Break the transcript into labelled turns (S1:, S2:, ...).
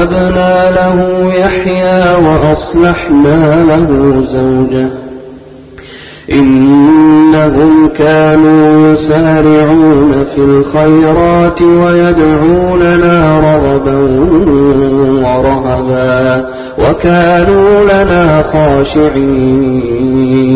S1: ووهبنا له يحيى وأصلحنا له زوجه. إنهم كانوا يسارعون في الخيرات ويدعوننا رغبا ورهبا وكانوا لنا خاشعين.